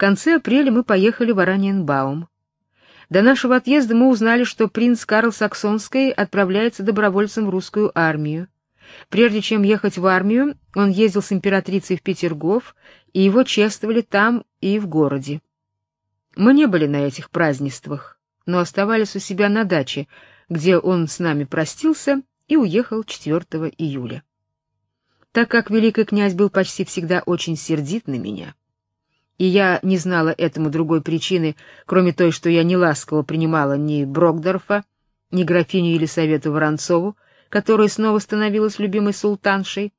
конце апреля мы поехали в Ораниенбаум. До нашего отъезда мы узнали, что принц Карл Саксонский отправляется добровольцем в русскую армию. Прежде чем ехать в армию, он ездил с императрицей в Петергоф, и его чествовали там и в городе. Мы не были на этих празднествах, но оставались у себя на даче, где он с нами простился и уехал 4 июля. Так как великий князь был почти всегда очень сердит на меня, и я не знала этому другой причины, кроме той, что я не ласково принимала ни Брокдорфа, ни графиню Елисавету Воронцову, которая снова становилась любимой султаншей,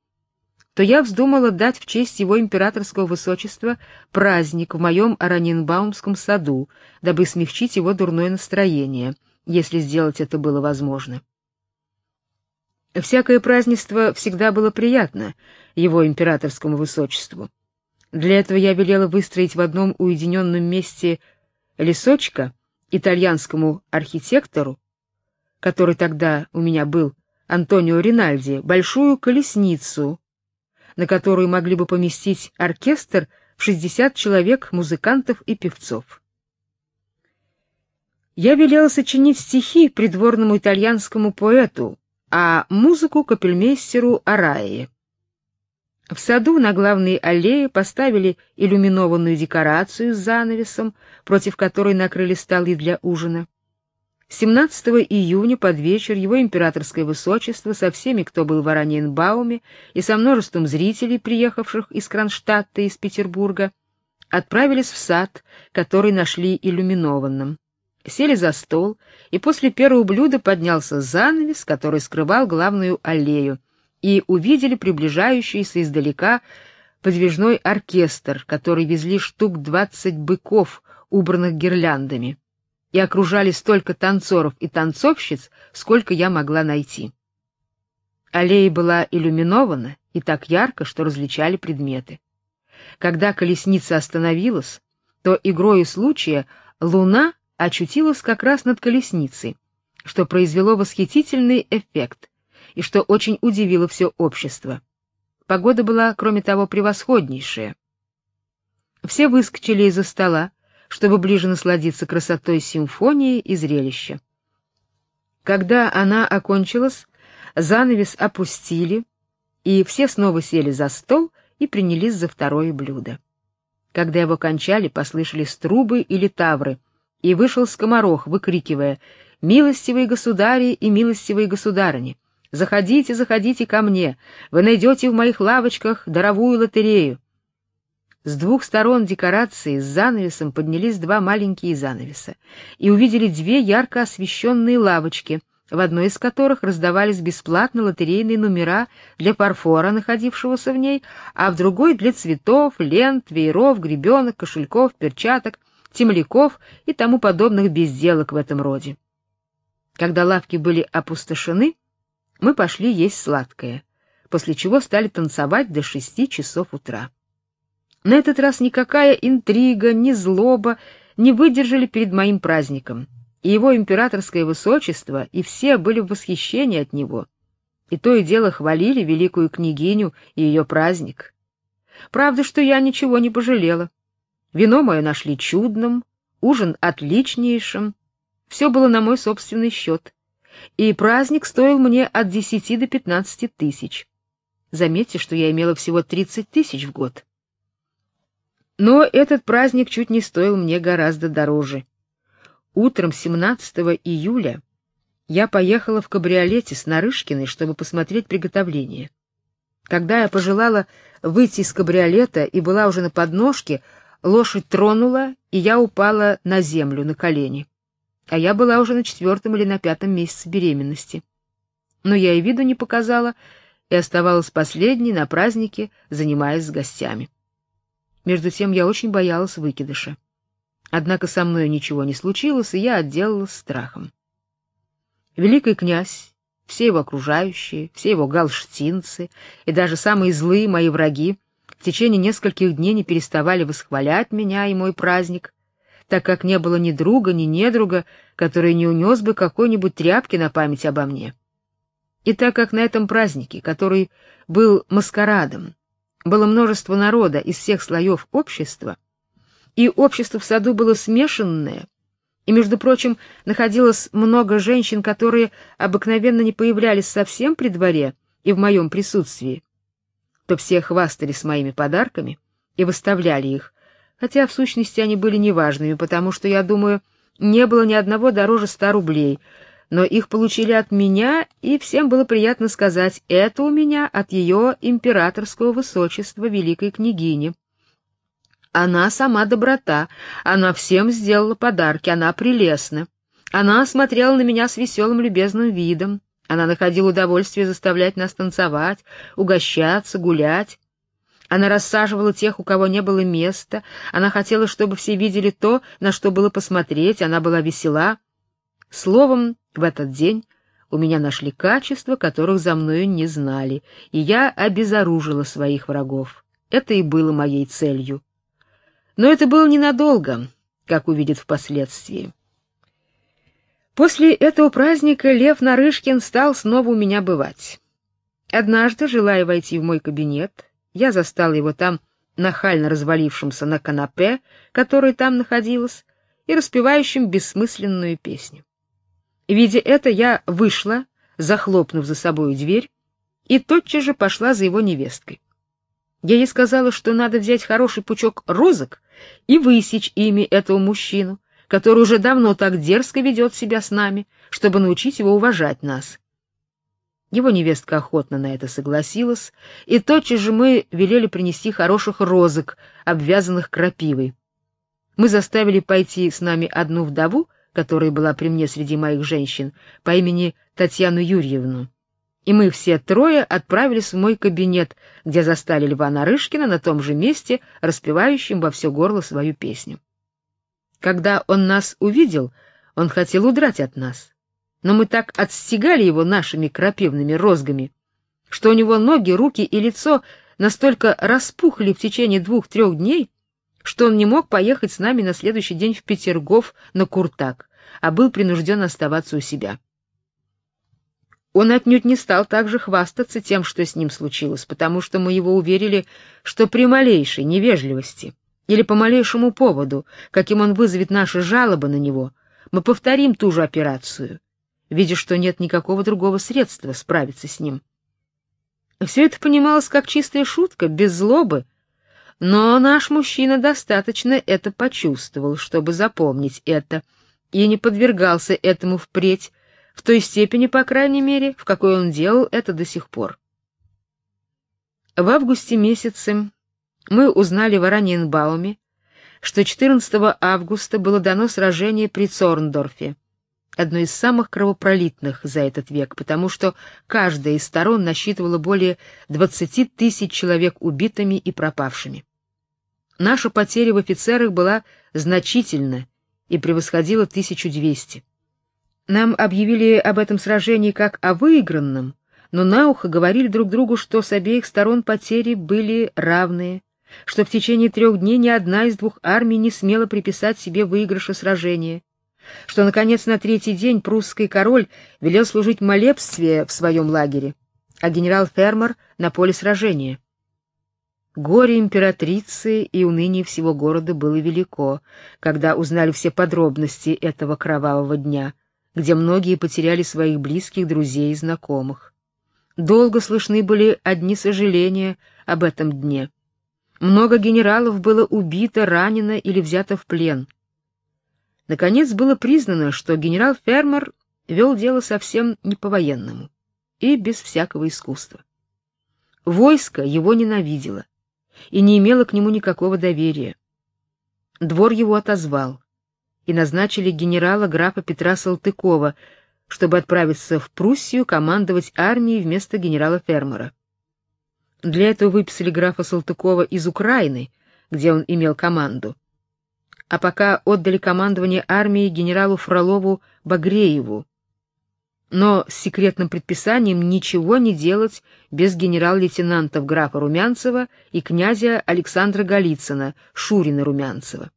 то я вздумала дать в честь его императорского высочества праздник в моем Аранинбаумском саду, дабы смягчить его дурное настроение, если сделать это было возможно. Всякое празднество всегда было приятно его императорскому высочеству. Для этого я велела выстроить в одном уединенном месте лесочка итальянскому архитектору, который тогда у меня был Антонио Ринальди, большую колесницу, на которую могли бы поместить оркестр в 60 человек музыкантов и певцов. Я велела сочинить стихи придворному итальянскому поэту, а музыку капельмейстеру Араи. В саду на главной аллее поставили иллюминованную декорацию с занавесом, против которой накрыли столы для ужина. 17 июня под вечер его императорское высочество со всеми, кто был в Араньенбауме, и со множеством зрителей, приехавших из Кронштадта и из Петербурга, отправились в сад, который нашли иллюминованным. Сели за стол, и после первого блюда поднялся занавес, который скрывал главную аллею, и увидели приближающийся издалека подвижной оркестр, который везли штук двадцать быков, убранных гирляндами и окружали столько танцоров и танцовщиц, сколько я могла найти. Аллея была иллюминована и так ярко, что различали предметы. Когда колесница остановилась, то игрою случая луна очутилась как раз над колесницей, что произвело восхитительный эффект и что очень удивило все общество. Погода была, кроме того, превосходнейшая. Все выскочили из-за стола, чтобы ближе насладиться красотой симфонии и зрелища. Когда она окончилась, занавес опустили, и все снова сели за стол и принялись за второе блюдо. Когда его кончали, послышались трубы или тавры, и вышел скоморох, выкрикивая «Милостивые государи и милостивые государыни! Заходите, заходите ко мне! Вы найдете в моих лавочках даровую лотерею! С двух сторон декорации с занавесом поднялись два маленькие занавеса и увидели две ярко освещенные лавочки, в одной из которых раздавались бесплатно лотерейные номера для фарфора, находившегося в ней, а в другой для цветов, лент, вееров, гребенок, кошельков, перчаток, темляков и тому подобных безделок в этом роде. Когда лавки были опустошены, мы пошли есть сладкое, после чего стали танцевать до шести часов утра. На этот раз никакая интрига, ни злоба не выдержали перед моим праздником, и его императорское высочество и все были в восхищении от него. И то и дело хвалили великую княгиню и ее праздник. Правда, что я ничего не пожалела. Вино мое нашли чудным, ужин отличнейшим. Все было на мой собственный счет. И праздник стоил мне от десяти до пятнадцати тысяч. Заметьте, что я имела всего тридцать тысяч в год. Но этот праздник чуть не стоил мне гораздо дороже. Утром 17 июля я поехала в кабриолете с Нарышкиной, чтобы посмотреть приготовление. Когда я пожелала выйти из кабриолета и была уже на подножке, лошадь тронула, и я упала на землю на колени. А я была уже на четвертом или на пятом месяце беременности. Но я и виду не показала и оставалась последней на празднике, занимаясь с гостями. Между тем я очень боялась выкидыша. Однако со мной ничего не случилось, и я отделалась страхом. Великий князь, все его окружающие, все его галштинцы и даже самые злые мои враги в течение нескольких дней не переставали восхвалять меня и мой праздник, так как не было ни друга, ни недруга, который не унес бы какой-нибудь тряпки на память обо мне. И так как на этом празднике, который был маскарадом, было множество народа из всех слоев общества, и общество в саду было смешанное, и, между прочим, находилось много женщин, которые обыкновенно не появлялись совсем при дворе и в моем присутствии, то все хвастались моими подарками и выставляли их, хотя в сущности они были неважными, потому что, я думаю, не было ни одного дороже ста рублей, но их получили от меня, и всем было приятно сказать, это у меня от ее императорского высочества великой княгини. Она сама доброта, она всем сделала подарки, она прелестна. Она смотрела на меня с веселым любезным видом. Она находила удовольствие заставлять нас танцевать, угощаться, гулять. Она рассаживала тех, у кого не было места. Она хотела, чтобы все видели то, на что было посмотреть. Она была весела. Словом, в этот день у меня нашли качества, которых за мною не знали, и я обезоружила своих врагов. Это и было моей целью. Но это было ненадолго, как увидит впоследствии. После этого праздника Лев Нарышкин стал снова у меня бывать. Однажды, желая войти в мой кабинет, я застал его там нахально развалившимся на канапе, который там находилось, и распевающим бессмысленную песню. Видя это, я вышла, захлопнув за собой дверь, и тотчас же пошла за его невесткой. Я ей сказала, что надо взять хороший пучок розок и высечь ими этого мужчину, который уже давно так дерзко ведет себя с нами, чтобы научить его уважать нас. Его невестка охотно на это согласилась, и тотчас же мы велели принести хороших розок, обвязанных крапивой. Мы заставили пойти с нами одну вдову, которая была при мне среди моих женщин, по имени Татьяну Юрьевну и мы все трое отправились в мой кабинет, где застали Льва Нарышкина на том же месте, распевающим во все горло свою песню. Когда он нас увидел, он хотел удрать от нас, но мы так отстегали его нашими крапивными розгами, что у него ноги, руки и лицо настолько распухли в течение двух-трех дней, что он не мог поехать с нами на следующий день в Петергоф на Куртак, а был принужден оставаться у себя. Он отнюдь не стал также хвастаться тем, что с ним случилось, потому что мы его уверили, что при малейшей невежливости или по малейшему поводу, каким он вызовет наши жалобы на него, мы повторим ту же операцию, видя, что нет никакого другого средства справиться с ним. Все это понималось как чистая шутка, без злобы, но наш мужчина достаточно это почувствовал, чтобы запомнить это, и не подвергался этому впредь, в той степени, по крайней мере, в какой он делал это до сих пор. В августе месяце мы узнали в Ораниенбауме, что 14 августа было дано сражение при Цорндорфе, одно из самых кровопролитных за этот век, потому что каждая из сторон насчитывала более 20 тысяч человек убитыми и пропавшими. Наша потеря в офицерах была значительна и превосходила 1200. Нам объявили об этом сражении как о выигранном, но на ухо говорили друг другу, что с обеих сторон потери были равные, что в течение трех дней ни одна из двух армий не смела приписать себе выигрыша сражения, что наконец на третий день прусский король велел служить молебствие в своем лагере, а генерал Фермер на поле сражения. Горе императрицы и уныние всего города было велико, когда узнали все подробности этого кровавого дня где многие потеряли своих близких, друзей и знакомых. Долго слышны были одни сожаления об этом дне. Много генералов было убито, ранено или взято в плен. Наконец было признано, что генерал Фермер вел дело совсем не по-военному и без всякого искусства. Войско его ненавидело и не имело к нему никакого доверия. Двор его отозвал и назначили генерала графа Петра Салтыкова, чтобы отправиться в Пруссию командовать армией вместо генерала Фермера. Для этого выписали графа Салтыкова из Украины, где он имел команду. А пока отдали командование армией генералу Фролову Багрееву. Но с секретным предписанием ничего не делать без генерал-лейтенантов графа Румянцева и князя Александра Голицына, Шурина Румянцева.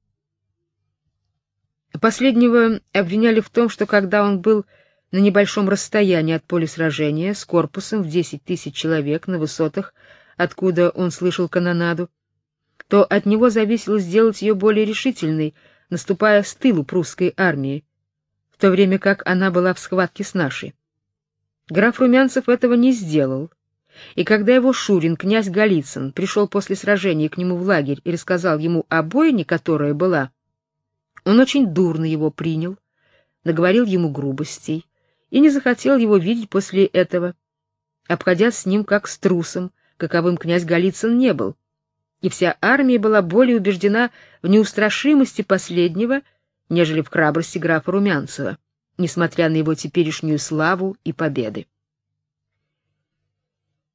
Последнего обвиняли в том, что когда он был на небольшом расстоянии от поля сражения с корпусом в 10 тысяч человек на высотах, откуда он слышал канонаду, то от него зависело сделать ее более решительной, наступая с тылу прусской армии, в то время как она была в схватке с нашей. Граф Румянцев этого не сделал, и когда его Шурин, князь Голицын, пришел после сражения к нему в лагерь и рассказал ему о бойне, которая была, он очень дурно его принял, наговорил ему грубостей и не захотел его видеть после этого, обходя с ним как с трусом, каковым князь Голицын не был. И вся армия была более убеждена в неустрашимости последнего, нежели в храбрости графа Румянцева, несмотря на его теперешнюю славу и победы.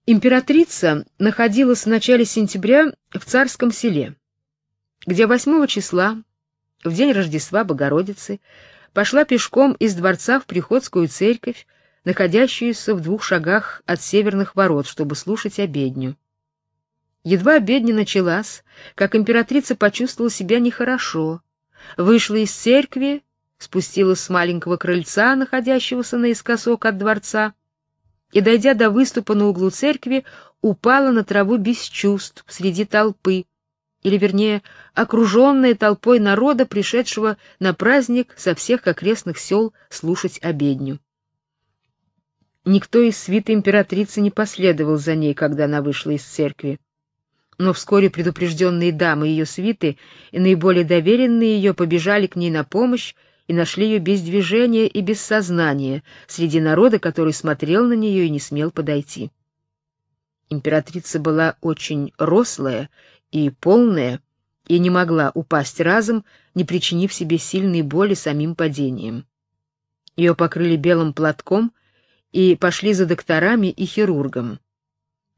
Императрица находилась в начале сентября в царском селе, где 8 числа, в день Рождества Богородицы, пошла пешком из дворца в приходскую церковь, находящуюся в двух шагах от северных ворот, чтобы слушать обедню. Едва обедня началась, как императрица почувствовала себя нехорошо, вышла из церкви, спустилась с маленького крыльца, находящегося наискосок от дворца, и, дойдя до выступа на углу церкви, упала на траву без чувств среди толпы, или, вернее, окруженная толпой народа, пришедшего на праздник со всех окрестных сел слушать обедню. Никто из свиты императрицы не последовал за ней, когда она вышла из церкви. Но вскоре предупрежденные дамы ее свиты и наиболее доверенные ее побежали к ней на помощь и нашли ее без движения и без сознания среди народа, который смотрел на нее и не смел подойти. Императрица была очень рослая и полная и не могла упасть разом, не причинив себе сильной боли самим падением. Ее покрыли белым платком и пошли за докторами и хирургом.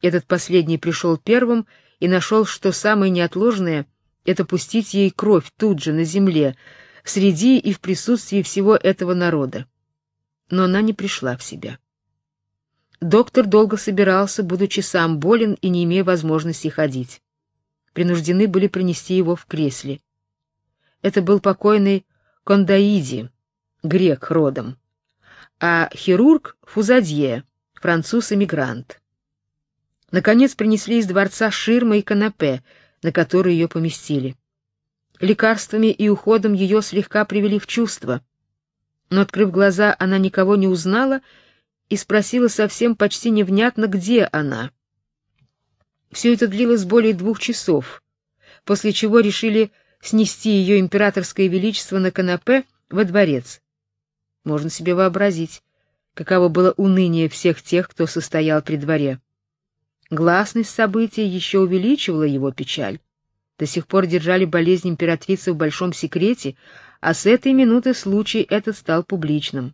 Этот последний пришел первым и нашел, что самое неотложное это пустить ей кровь тут же на земле, среди и в присутствии всего этого народа. Но она не пришла в себя. Доктор долго собирался, будучи сам болен и не имея возможности ходить. Принуждены были принести его в кресле. Это был покойный Кондаиди, грек родом, а хирург Фузадье, француз-эмигрант. Наконец принесли из дворца ширмы и канапе, на которые ее поместили лекарствами и уходом ее слегка привели в чувство. Но открыв глаза, она никого не узнала и спросила совсем почти невнятно, где она. Все это длилось более двух часов, после чего решили снести ее императорское величество на канапе во дворец. Можно себе вообразить, каково было уныние всех тех, кто состоял при дворе. Гласность события еще увеличивала его печаль до сих пор держали болезнь императрицы в большом секрете, а с этой минуты случай этот стал публичным.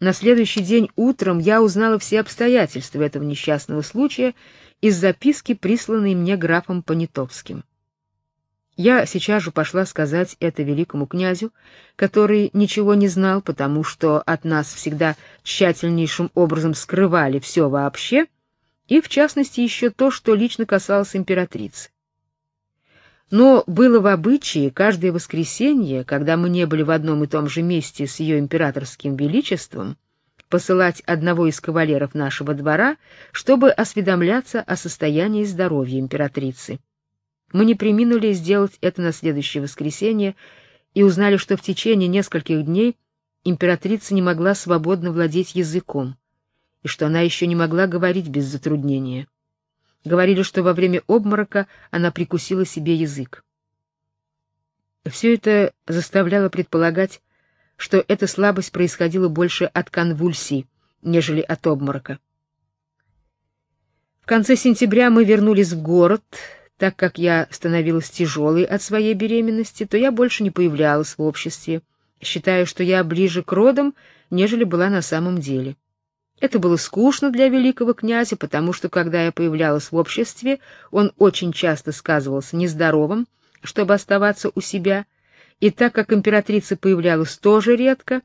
На следующий день утром я узнала все обстоятельства этого несчастного случая из записки, присланной мне графом Понятовским. Я сейчас же пошла сказать это великому князю, который ничего не знал, потому что от нас всегда тщательнейшим образом скрывали все вообще, и в частности еще то, что лично касалось императрицы. Но было в обычае каждое воскресенье, когда мы не были в одном и том же месте с ее императорским величеством, посылать одного из кавалеров нашего двора, чтобы осведомляться о состоянии здоровья императрицы. Мы не преминули сделать это на следующее воскресенье и узнали, что в течение нескольких дней императрица не могла свободно владеть языком и что она еще не могла говорить без затруднения. Говорили, что во время обморока она прикусила себе язык. Все это заставляло предполагать, что эта слабость происходила больше от конвульсий, нежели от обморока. В конце сентября мы вернулись в город, так как я становилась тяжелой от своей беременности, то я больше не появлялась в обществе, считая, что я ближе к родам, нежели была на самом деле. Это было скучно для великого князя, потому что когда я появлялась в обществе, он очень часто сказывался нездоровым, чтобы оставаться у себя, и так как императрица появлялась тоже редко,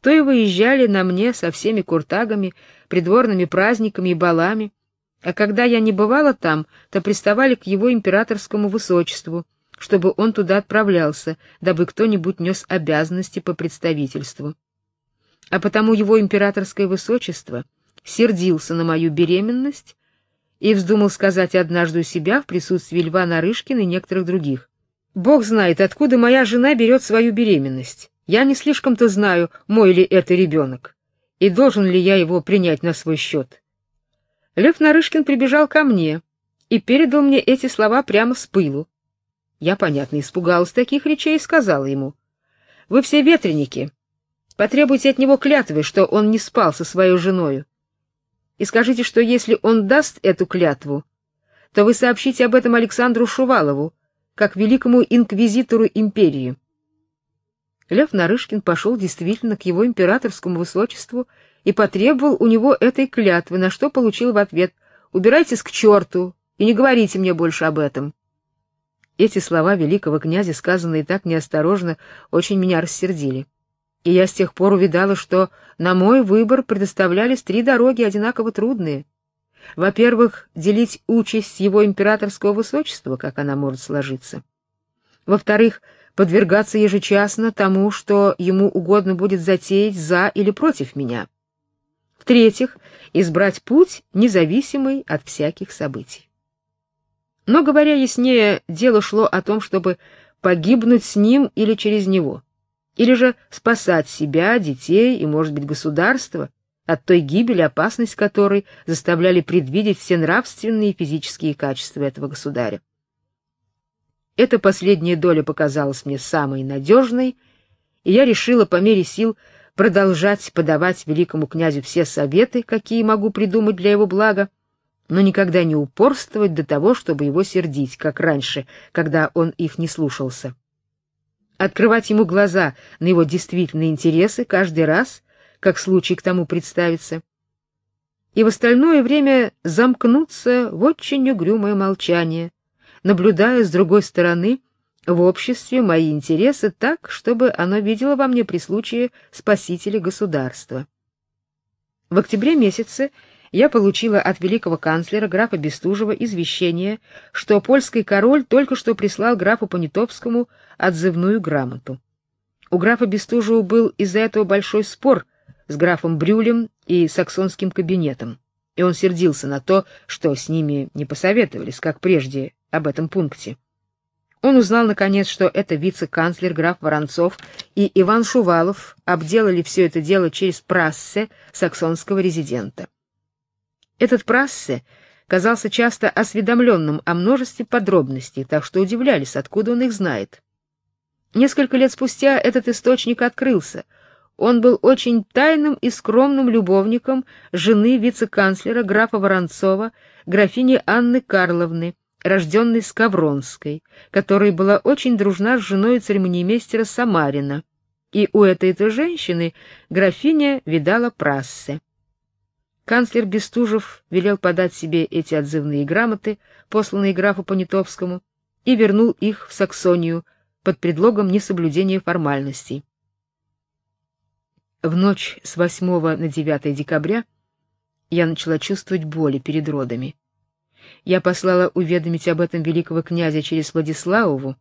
то и выезжали на мне со всеми куртагами, придворными праздниками и балами, а когда я не бывала там, то приставали к его императорскому высочеству, чтобы он туда отправлялся, дабы кто-нибудь нес обязанности по представительству а потому его императорское высочество сердился на мою беременность и вздумал сказать однажды у себя в присутствии Льва Нарышкина и некоторых других. Бог знает, откуда моя жена берет свою беременность. Я не слишком-то знаю, мой ли это ребенок, и должен ли я его принять на свой счет. Лев Нарышкин прибежал ко мне и передал мне эти слова прямо с пылу. Я, понятно, испугалась таких речей и сказала ему: "Вы все ветреники. Потребуйте от него клятвы, что он не спал со своей женой и скажите, что если он даст эту клятву, то вы сообщите об этом Александру Шувалову, как великому инквизитору империи. Лев Нарышкин пошел действительно к его императорскому высочеству и потребовал у него этой клятвы, на что получил в ответ: "Убирайтесь к черту и не говорите мне больше об этом". Эти слова великого князя, сказанные так неосторожно, очень меня рассердили. И я с тех пор увидала, что на мой выбор предоставлялись три дороги одинаково трудные. Во-первых, делить участь его императорского высочества, как она может сложиться. Во-вторых, подвергаться ежечасно тому, что ему угодно будет затеять за или против меня. В-третьих, избрать путь, независимый от всяких событий. Но, говоря яснее, дело шло о том, чтобы погибнуть с ним или через него или же спасать себя, детей и, может быть, государство от той гибели, опасность которой заставляли предвидеть все нравственные и физические качества этого государя. Эта последняя доля показалась мне самой надежной, и я решила по мере сил продолжать подавать великому князю все советы, какие могу придумать для его блага, но никогда не упорствовать до того, чтобы его сердить, как раньше, когда он их не слушался открывать ему глаза на его действительные интересы каждый раз, как случай к тому представится, и в остальное время замкнуться в очень угрюмое молчание, наблюдая с другой стороны в обществе мои интересы так, чтобы оно видело во мне при случае спасителя государства. В октябре месяце я получила от великого канцлера графа Бестужева извещение, что польский король только что прислал графу Понятовскому отзывную грамоту. У графа Бестужева был из-за этого большой спор с графом Брюлем и саксонским кабинетом, и он сердился на то, что с ними не посоветовались, как прежде, об этом пункте. Он узнал наконец, что это вице-канцлер граф Воронцов и Иван Шувалов обделали все это дело через прассе саксонского резидента. Этот прассе казался часто осведомленным о множестве подробностей, так что удивлялись, откуда он их знает. Несколько лет спустя этот источник открылся. Он был очень тайным и скромным любовником жены вице-канцлера графа Воронцова, графини Анны Карловны, рожденной Скавронской, которая была очень дружна с женой церемониймейстера Самарина. И у этой-то женщины графиня видала прассе. Канцлер Бестужев велел подать себе эти отзывные грамоты, посланные графу Понятовскому, и вернул их в Саксонию под предлогом несоблюдения формальностей. В ночь с 8 на 9 декабря я начала чувствовать боли перед родами. Я послала уведомить об этом великого князя через Владиславову,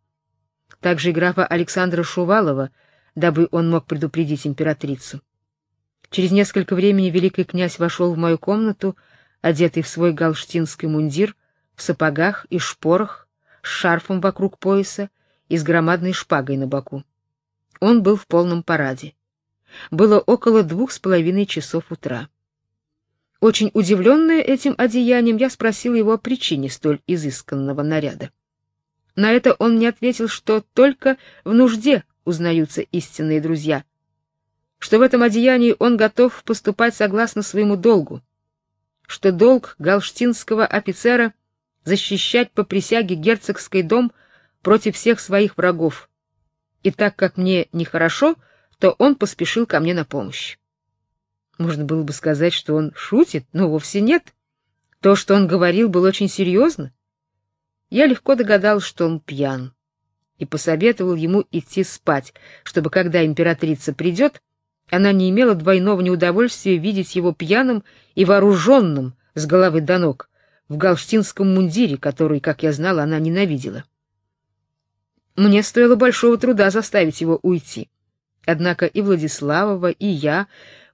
также и графа Александра Шувалова, дабы он мог предупредить императрицу. Через несколько времени великий князь вошел в мою комнату, одетый в свой галштинский мундир, в сапогах и шпорах, с шарфом вокруг пояса и с громадной шпагой на боку. Он был в полном параде. Было около двух с половиной часов утра. Очень удивленная этим одеянием, я спросил его о причине столь изысканного наряда. На это он мне ответил, что только в нужде узнаются истинные друзья, что в этом одеянии он готов поступать согласно своему долгу, что долг галштинского офицера защищать по присяге герцогский дом против всех своих врагов. И так как мне нехорошо, то он поспешил ко мне на помощь. Можно было бы сказать, что он шутит, но вовсе нет. То, что он говорил, было очень серьезно. Я легко догадался, что он пьян, и посоветовал ему идти спать, чтобы когда императрица придет, она не имела двойного неудовольствия видеть его пьяным и вооруженным с головы до ног в галштинском мундире, который, как я знала, она ненавидела. Мне стоило большого труда заставить его уйти. Однако и Владиславова, и я,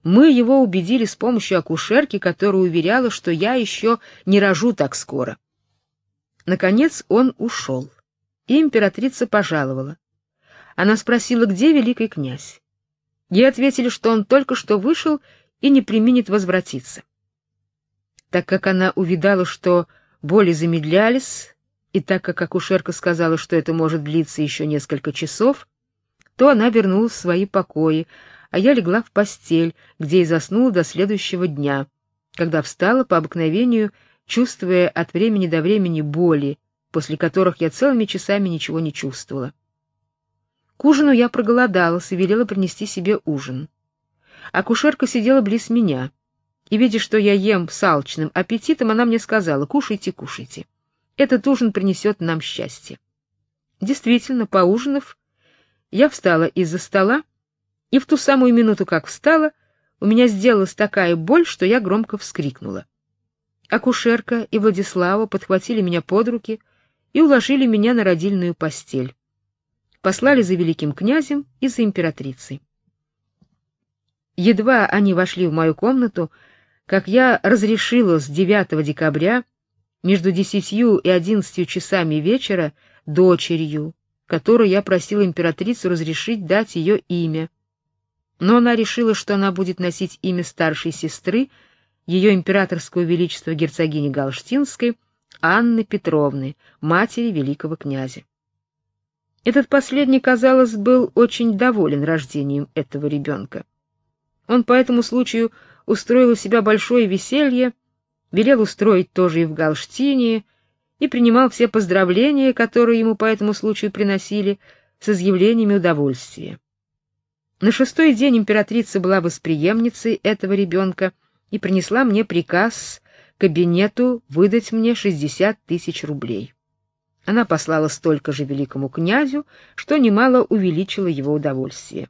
Мы его убедили с помощью акушерки, которая уверяла, что я еще не рожу так скоро. Наконец он ушел, и императрица пожаловала. Она спросила, где великий князь. Ей ответили, что он только что вышел и не применит возвратиться. Так как она увидала, что боли замедлялись, и так как акушерка сказала, что это может длиться еще несколько часов, то она вернулась в свои покои, а я легла в постель, где и заснула до следующего дня, когда встала по обыкновению, чувствуя от времени до времени боли, после которых я целыми часами ничего не чувствовала. К ужину я проголодалась и велела принести себе ужин. Акушерка сидела близ меня, и, видя, что я ем с алчным аппетитом, она мне сказала «Кушайте, кушайте. Этот ужин принесет нам счастье». Действительно, поужинав, я встала из-за стола, и в ту самую минуту, как встала, у меня сделалась такая боль, что я громко вскрикнула. Акушерка и Владислава подхватили меня под руки и уложили меня на родильную постель. Послали за великим князем и за императрицей. Едва они вошли в мою комнату, как я разрешила с 9 декабря между десятью и одиннадцатью часами вечера дочерью, которую я просила императрицу разрешить дать ее имя. Но она решила, что она будет носить имя старшей сестры, ее императорского величества герцогини Галштинской, Анны Петровны, матери великого князя. Этот последний, казалось, был очень доволен рождением этого ребенка. Он по этому случаю устроил у себя большое веселье, велел устроить тоже и в Галштине, и принимал все поздравления, которые ему по этому случаю приносили, с изъявлениями удовольствия. На шестой день императрица была восприемницей этого ребенка и принесла мне приказ кабинету выдать мне 60 тысяч рублей. Она послала столько же великому князю, что немало увеличило его удовольствие.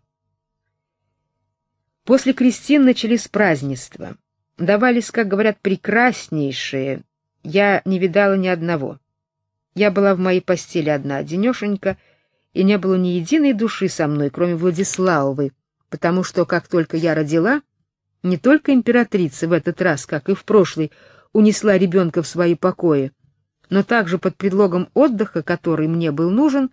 После крестин начались празднества. Давались, как говорят, прекраснейшие. Я не видала ни одного. Я была в моей постели одна, денешенька, и не было ни единой души со мной, кроме Владиславовой, потому что, как только я родила, не только императрица в этот раз, как и в прошлый, унесла ребенка в свои покои, но также под предлогом отдыха, который мне был нужен,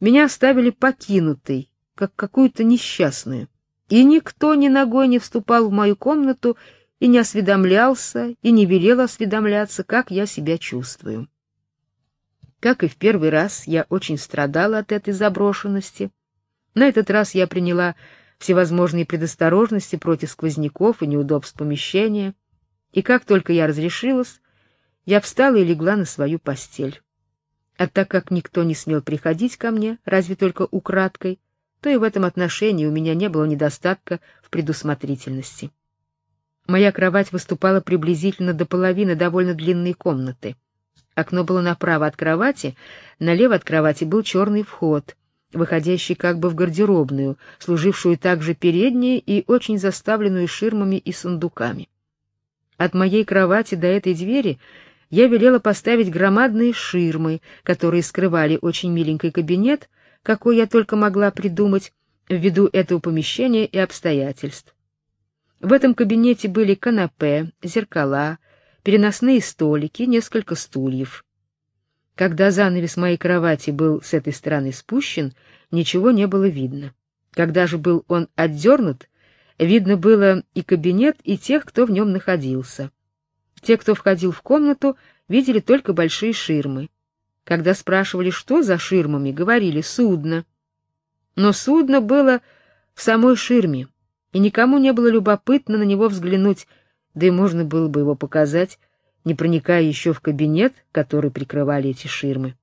меня оставили покинутой, как какую-то несчастную и никто ни ногой не вступал в мою комнату и не осведомлялся, и не велел осведомляться, как я себя чувствую. Как и в первый раз, я очень страдала от этой заброшенности. На этот раз я приняла всевозможные предосторожности против сквозняков и неудобств помещения, и как только я разрешилась, я встала и легла на свою постель. А так как никто не смел приходить ко мне, разве только украдкой, то и в этом отношении у меня не было недостатка в предусмотрительности. Моя кровать выступала приблизительно до половины довольно длинной комнаты. Окно было направо от кровати, налево от кровати был черный вход, выходящий как бы в гардеробную, служившую также передней и очень заставленную ширмами и сундуками. От моей кровати до этой двери я велела поставить громадные ширмы, которые скрывали очень миленький кабинет, какой я только могла придумать ввиду этого помещения и обстоятельств. В этом кабинете были канапе, зеркала, переносные столики, несколько стульев. Когда занавес моей кровати был с этой стороны спущен, ничего не было видно. Когда же был он отдернут, видно было и кабинет, и тех, кто в нем находился. Те, кто входил в комнату, видели только большие ширмы. Когда спрашивали, что за ширмами, говорили «судно». Но судно было в самой ширме, и никому не было любопытно на него взглянуть, да и можно было бы его показать, не проникая еще в кабинет, который прикрывали эти ширмы.